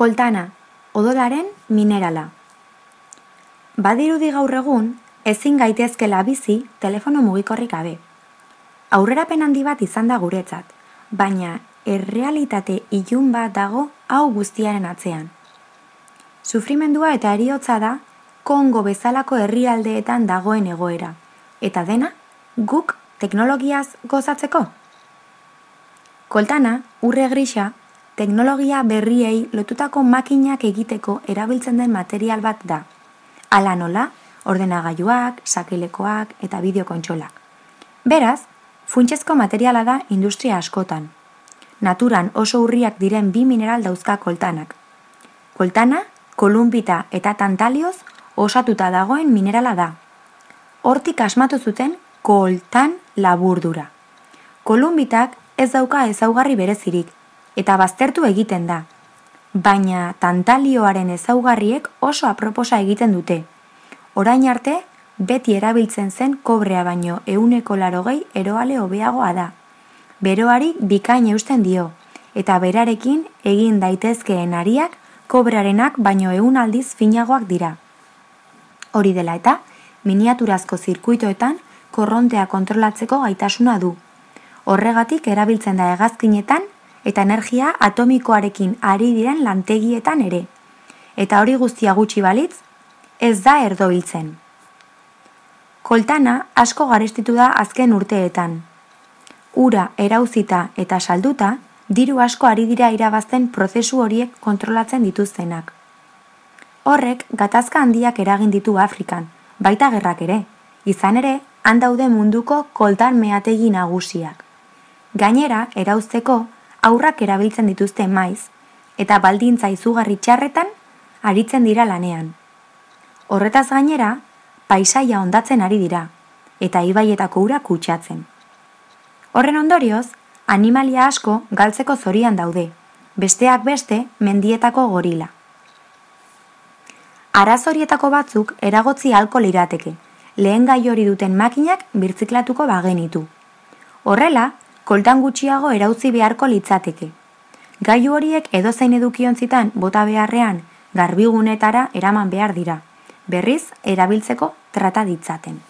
Koltana, odolaren minerala. Badirudi gaur egun, ezin gaitezkela bizi telefono mugikorrik gabe. Aurrerapen handi bat izan da guretzat, baina errealitate ilun bat dago hau guztiaren atzean. Sufrimendua eta eriotza da Kongo bezalako herrialdeetan dagoen egoera, eta dena guk teknologiaz gozatzeko? Koltana, urre grisa, teknologia berriei lotutako makinak egiteko erabiltzen den material bat da. Ala nola, ordenagailuak, sakilekoak eta bideokontxolak. Beraz, funtsezko materiala da industria askotan. Naturan oso urriak diren bi mineral dauzka koltanak. Koltana, kolumbita eta tantalioz osatuta dagoen minerala da. Hortik asmatu zuten koltan laburdura. Kolumbitak ez dauka ezaugarri berezirik, eta baztertu egiten da. Baina tantalioaren ezaugarriek oso aproposa egiten dute. Orain arte, beti erabiltzen zen kobrea baino euneko larogei eroale hobeagoa da. Beroari bikain eusten dio, eta berarekin egin daitezkeen ariak kobrearenak baino eun aldiz finagoak dira. Hori dela eta, miniaturazko zirkuitoetan korrontea kontrolatzeko gaitasuna du. Horregatik erabiltzen da hegazkinetan eta energia atomikoarekin ari diren lantegietan ere. Eta hori guztia gutxi balitz, ez da erdo hiltzen. Koltana asko garestitu da azken urteetan. Ura erauzita eta salduta, diru asko ari dira irabazten prozesu horiek kontrolatzen dituztenak. Horrek gatazka handiak eragin ditu Afrikan, baita gerrak ere. Izan ere, handaude munduko koltan meategi nagusiak. Gainera, erauzteko, aurrak erabiltzen dituzte maiz, eta baldintza izugarri txarretan aritzen dira lanean. Horretaz gainera, paisaia ondatzen ari dira, eta ibaietako ura kutsatzen. Horren ondorioz, animalia asko galtzeko zorian daude, besteak beste mendietako gorila. Arazorietako batzuk eragotzi alko lirateke, lehen gai hori duten makinak birtziklatuko bagenitu. Horrela, koltan gutxiago erauzi beharko litzateke. Gailu horiek edozein edukiontzitan bota beharrean garbigunetara eraman behar dira, berriz erabiltzeko trata ditzaten.